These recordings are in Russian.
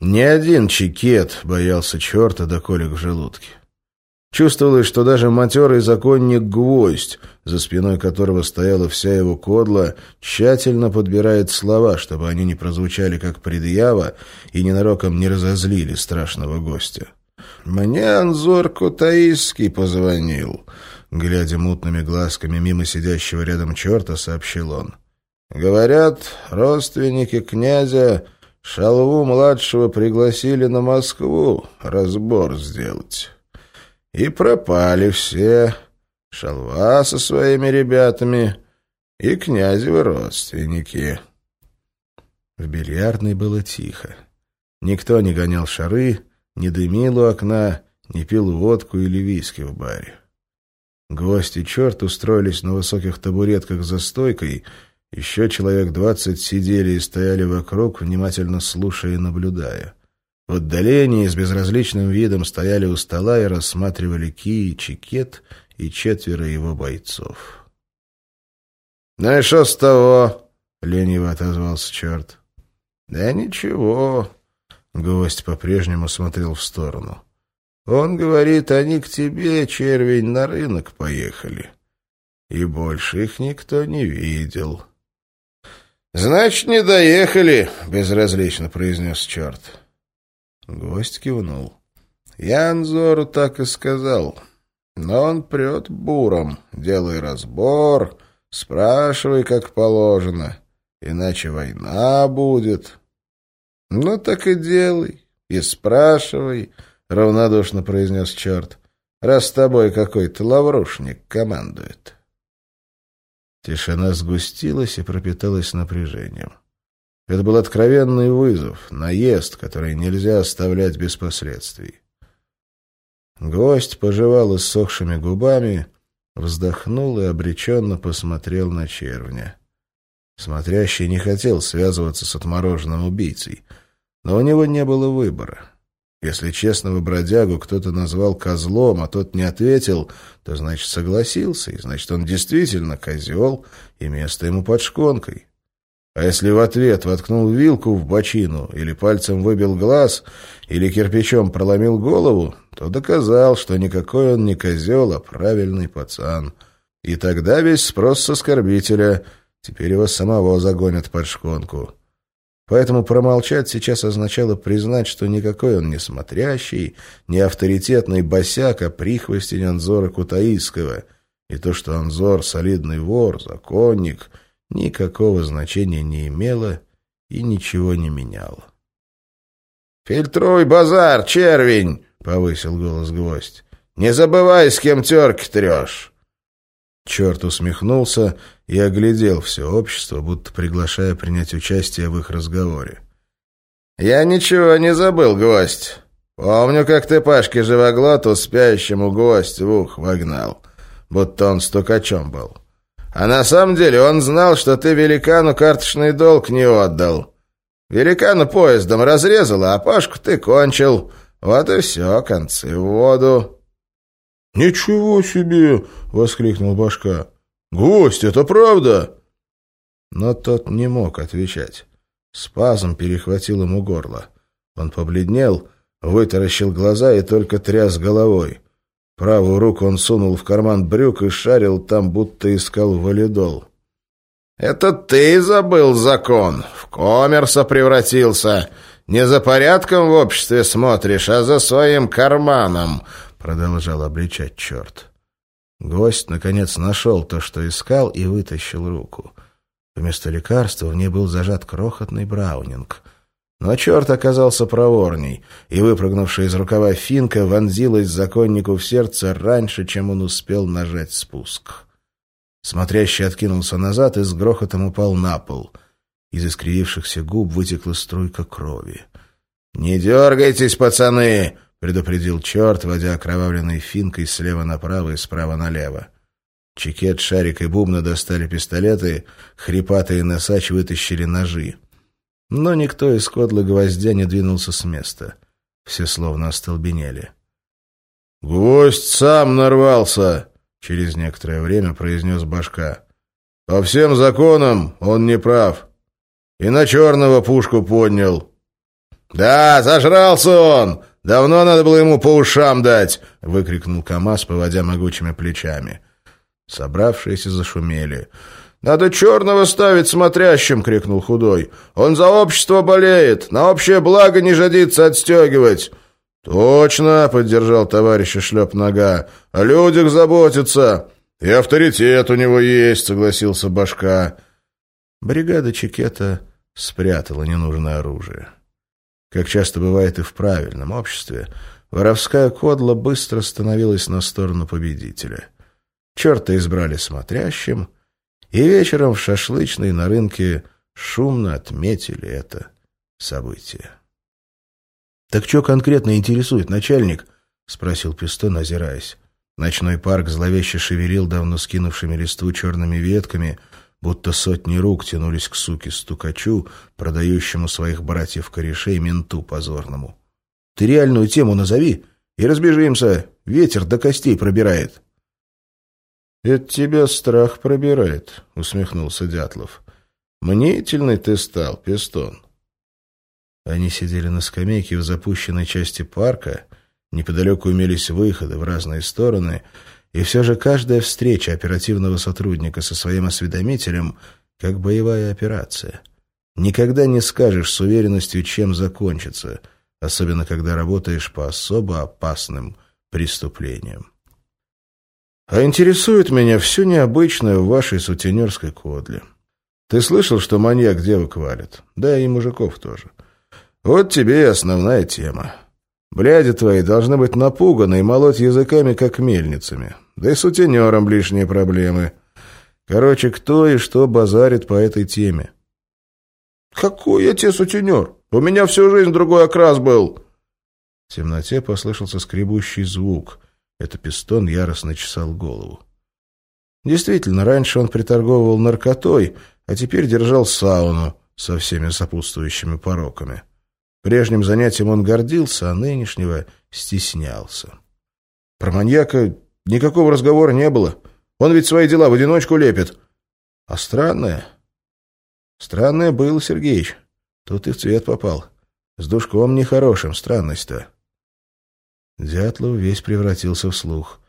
Ни один чекет боялся черта до колик в желудке. Чувствовалось, что даже матерый законник Гвоздь, за спиной которого стояла вся его кодла, тщательно подбирает слова, чтобы они не прозвучали как предъява и ненароком не разозлили страшного гостя. «Мне Анзор Кутаиский позвонил», — глядя мутными глазками мимо сидящего рядом черта, сообщил он. «Говорят, родственники князя Шалву-младшего пригласили на Москву разбор сделать». И пропали все. Шалва со своими ребятами и князевы родственники. В бильярдной было тихо. Никто не гонял шары, не дымил у окна, не пил водку или виски в баре. Гости черт устроились на высоких табуретках за стойкой, еще человек двадцать сидели и стояли вокруг, внимательно слушая и наблюдая. В отдалении с безразличным видом стояли у стола и рассматривали Ки и Чикет и четверо его бойцов. «Ну и что с того?» — лениво отозвался черт. «Да ничего». Гость по-прежнему смотрел в сторону. «Он говорит, они к тебе, червень, на рынок поехали. И больше их никто не видел». «Значит, не доехали», — безразлично произнес черт. Гость кивнул. Я Анзору так и сказал. Но он прет буром. Делай разбор, спрашивай, как положено. Иначе война будет. Ну, так и делай. И спрашивай, — равнодушно произнес черт, — раз с тобой какой-то лаврушник командует. Тишина сгустилась и пропиталась напряжением. Это был откровенный вызов, наезд, который нельзя оставлять без последствий. Гость пожевал иссохшими губами, вздохнул и обреченно посмотрел на червня. Смотрящий не хотел связываться с отмороженным убийцей, но у него не было выбора. Если честного бродягу кто-то назвал козлом, а тот не ответил, то значит согласился, и значит он действительно козел, и место ему под шконкой. А если в ответ воткнул вилку в бочину, или пальцем выбил глаз, или кирпичом проломил голову, то доказал, что никакой он не козел, а правильный пацан. И тогда весь спрос с оскорбителя, теперь его самого загонят под шконку. Поэтому промолчать сейчас означало признать, что никакой он не смотрящий, не авторитетный босяк, а прихвостень Анзора Кутаиского. И то, что Анзор — солидный вор, законник — никакого значения не имело и ничего не меняло. «Фильтруй базар, червень!» — повысил голос гвоздь. «Не забывай, с кем терки трешь!» Черт усмехнулся и оглядел все общество, будто приглашая принять участие в их разговоре. «Я ничего не забыл, гвоздь. Помню, как ты Пашке Живоглоту спящему гость в ух вогнал, будто он стукачом был. А на самом деле он знал, что ты великану карточный долг не отдал. Великану поездом разрезала, а Пашку ты кончил. Вот и все, концы в воду». «Ничего себе!» — воскликнул Башка. «Гость, это правда?» Но тот не мог отвечать. Спазм перехватил ему горло. Он побледнел, вытаращил глаза и только тряс головой. Правую руку он сунул в карман брюк и шарил там, будто искал валидол. «Это ты забыл закон, в коммерса превратился. Не за порядком в обществе смотришь, а за своим карманом», — продолжал обличать черт. Гость, наконец, нашел то, что искал, и вытащил руку. Вместо лекарства в ней был зажат крохотный браунинг — но черт оказался проворней, и выпрыгнувшая из рукава финка вонзилась законнику в сердце раньше, чем он успел нажать спуск. Смотрящий откинулся назад и с грохотом упал на пол. Из искривившихся губ вытекла струйка крови. «Не дергайтесь, пацаны!» — предупредил черт, водя окровавленной финкой слева направо и справа налево. Чекет, Шарик и Бубна достали пистолеты, хрипатый и носач вытащили ножи. Но никто из кодла гвоздя не двинулся с места. Все словно остолбенели. «Гвоздь сам нарвался!» — через некоторое время произнес башка. «По всем законам он не прав. И на черного пушку поднял». «Да, зажрался он! Давно надо было ему по ушам дать!» — выкрикнул КамАЗ, поводя могучими плечами. Собравшиеся зашумели. «Надо черного ставить смотрящим!» — крикнул худой. «Он за общество болеет! На общее благо не жадится отстегивать!» «Точно!» — поддержал товарища шлеп нога. «О людях заботится!» «И авторитет у него есть!» — согласился башка. Бригада Чекета спрятала ненужное оружие. Как часто бывает и в правильном обществе, воровская кодла быстро становилась на сторону победителя. Черта избрали смотрящим, и вечером в шашлычной на рынке шумно отметили это событие. — Так что конкретно интересует начальник? — спросил Пистон, озираясь. Ночной парк зловеще шевелил давно скинувшими листву черными ветками, будто сотни рук тянулись к суке-стукачу, продающему своих братьев-корешей менту позорному. — Ты реальную тему назови, и разбежимся. Ветер до костей пробирает. — Это тебя страх пробирает, — усмехнулся Дятлов. — Мнительный ты стал, Пистон. Они сидели на скамейке в запущенной части парка, неподалеку имелись выходы в разные стороны — и все же каждая встреча оперативного сотрудника со своим осведомителем как боевая операция. Никогда не скажешь с уверенностью, чем закончится, особенно когда работаешь по особо опасным преступлениям. А интересует меня все необычное в вашей сутенерской кодле. Ты слышал, что маньяк девок валит? Да, и мужиков тоже. Вот тебе и основная тема. Бляди твои должны быть напуганы и молоть языками, как мельницами. Да и сутенерам лишние проблемы. Короче, кто и что базарит по этой теме? «Какой я тебе сутенер? У меня всю жизнь другой окрас был!» В темноте послышался скребущий звук. Это пистон яростно чесал голову. Действительно, раньше он приторговывал наркотой, а теперь держал сауну со всеми сопутствующими пороками. Прежним занятием он гордился, а нынешнего стеснялся. Про маньяка никакого разговора не было. Он ведь свои дела в одиночку лепит. А странное... Странное было, Сергеич. Тут и в цвет попал. С душком нехорошим, странность-то. Дятлов весь превратился в слух.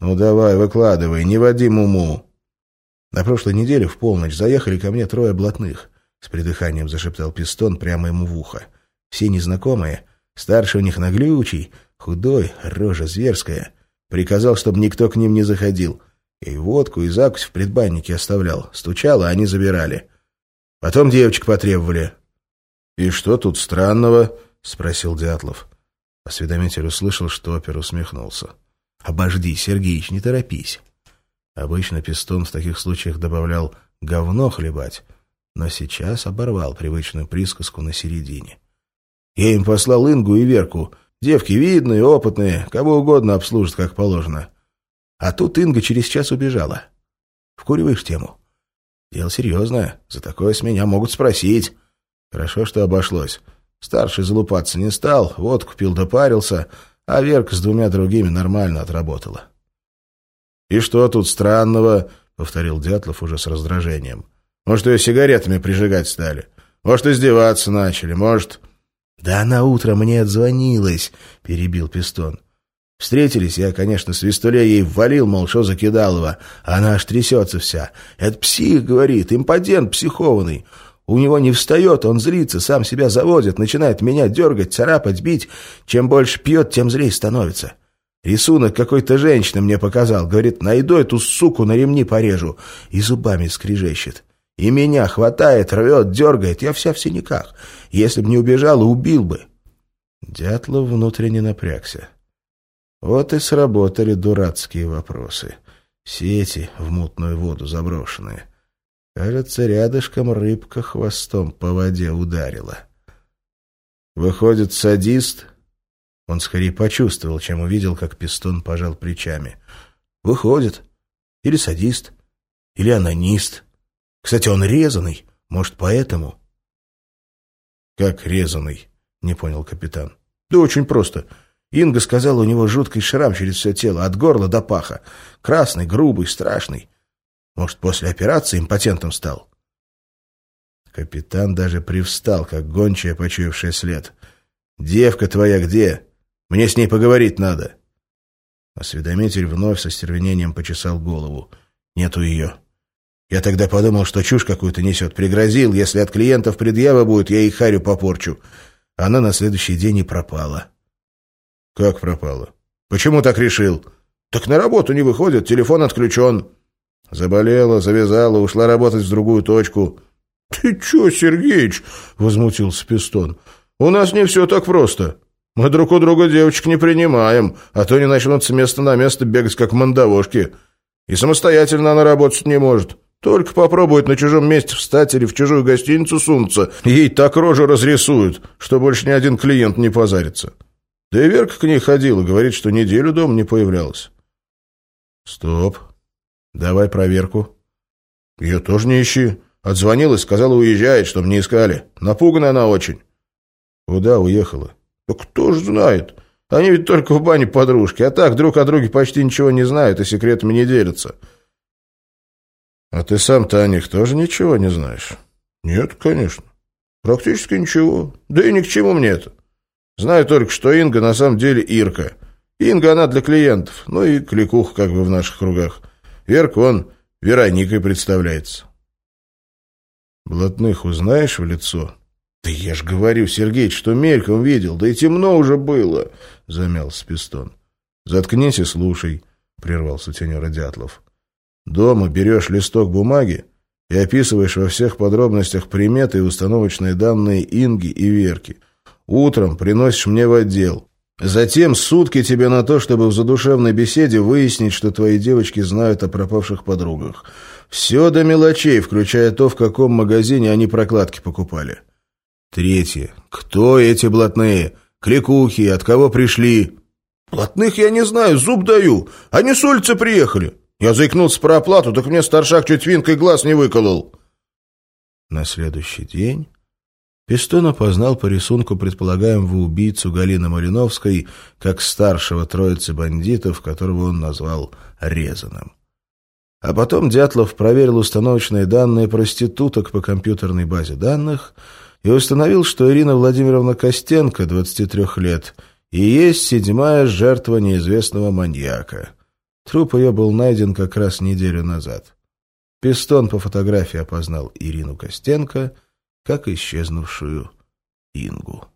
«Ну давай, выкладывай, не води муму!» На прошлой неделе в полночь заехали ко мне трое блатных. С придыханием зашептал пистон прямо ему в ухо. Все незнакомые. Старший у них наглючий, худой, рожа зверская. Приказал, чтобы никто к ним не заходил. И водку, и закусь в предбаннике оставлял. Стучал, а они забирали. Потом девочек потребовали. — И что тут странного? — спросил Дятлов. Осведомитель услышал, что опер усмехнулся. — Обожди, Сергеич, не торопись. Обычно пистон в таких случаях добавлял «говно хлебать», но сейчас оборвал привычную присказку на середине. Я им послал Ингу и Верку. Девки видные, опытные, кого угодно обслужат, как положено. А тут Инга через час убежала. Вкуриваешь тему? Дело серьезное. За такое с меня могут спросить. Хорошо, что обошлось. Старший залупаться не стал, вот купил допарился, а Верка с двумя другими нормально отработала. «И что тут странного?» — повторил Дятлов уже с раздражением. «Может, ее сигаретами прижигать стали? Может, издеваться начали? Может...» «Да она утром мне отзвонилась», — перебил Пистон. Встретились, я, конечно, свистуле ей ввалил, мол, что закидал его. Она аж трясется вся. «Это псих», — говорит, — «импотент психованный». У него не встает, он злится, сам себя заводит, начинает меня дергать, царапать, бить. Чем больше пьет, тем злее становится. Рисунок какой-то женщины мне показал. Говорит, найду эту суку, на ремни порежу. И зубами скрежещет. И меня хватает, рвет, дергает. Я вся в синяках. Если б не убежал, убил бы. Дятлов внутренне напрягся. Вот и сработали дурацкие вопросы. Сети в мутную воду заброшенные. Кажется, рядышком рыбка хвостом по воде ударила. Выходит, садист? Он скорее почувствовал, чем увидел, как пистон пожал плечами. Выходит. Или садист, или анонист. Кстати, он резанный. Может, поэтому? Как резанный? Не понял капитан. Да очень просто. Инга сказала, у него жуткий шрам через все тело, от горла до паха. Красный, грубый, страшный. Может, после операции импотентом стал? Капитан даже привстал, как гончая, почуявшая след. Девка твоя где? Мне с ней поговорить надо». Осведомитель вновь со стервенением почесал голову. «Нету ее». Я тогда подумал, что чушь какую-то несет. Пригрозил, если от клиентов предъява будет, я и харю попорчу. Она на следующий день и пропала. «Как пропала? Почему так решил?» «Так на работу не выходит, телефон отключен». Заболела, завязала, ушла работать в другую точку. «Ты че, Сергеич?» — возмутился Пистон. «У нас не все так просто. Мы друг у друга девочек не принимаем, а то не начнут с места на место бегать, как мандавошки. И самостоятельно она работать не может. Только попробует на чужом месте встать или в чужую гостиницу сунуться, ей так рожу разрисуют, что больше ни один клиент не позарится. Да и Верка к ней ходила, говорит, что неделю дома не появлялась. Стоп. Давай проверку. Ее тоже не ищи. Отзвонилась, сказала, уезжает, чтобы не искали. Напугана она очень. Куда уехала? Да кто ж знает. Они ведь только в бане подружки, а так друг о друге почти ничего не знают и секретами не делятся. А ты сам-то о них тоже ничего не знаешь? Нет, конечно. Практически ничего. Да и ни к чему мне это. Знаю только, что Инга на самом деле Ирка. Инга она для клиентов, ну и кликуха как бы в наших кругах. Верка он Вероникой представляется. Блатных узнаешь в лицо? Да я ж говорю, Сергей, что мельком видел, да и темно уже было, замялся Пистон. Заткнись и слушай, прервал сутенера Дятлов. Дома берешь листок бумаги и описываешь во всех подробностях приметы и установочные данные Инги и Верки. Утром приносишь мне в отдел. Затем сутки тебе на то, чтобы в задушевной беседе выяснить, что твои девочки знают о пропавших подругах. Все до мелочей, включая то, в каком магазине они прокладки покупали. Третье. Кто эти блатные? Кликухи, от кого пришли? Блатных я не знаю, зуб даю. Они с улицы приехали. Я заикнулся про оплату, так мне старшак чуть винкой глаз не выколол. На следующий день Пистон опознал по рисунку предполагаемого убийцу Галины Малиновской как старшего троицы бандитов, которого он назвал Резаным. А потом Дятлов проверил установочные данные проституток по компьютерной базе данных и установил, что Ирина Владимировна Костенко, 23 лет, и есть седьмая жертва неизвестного маньяка — Труп ее был найден как раз неделю назад. Пистон по фотографии опознал Ирину Костенко как исчезнувшую Ингу.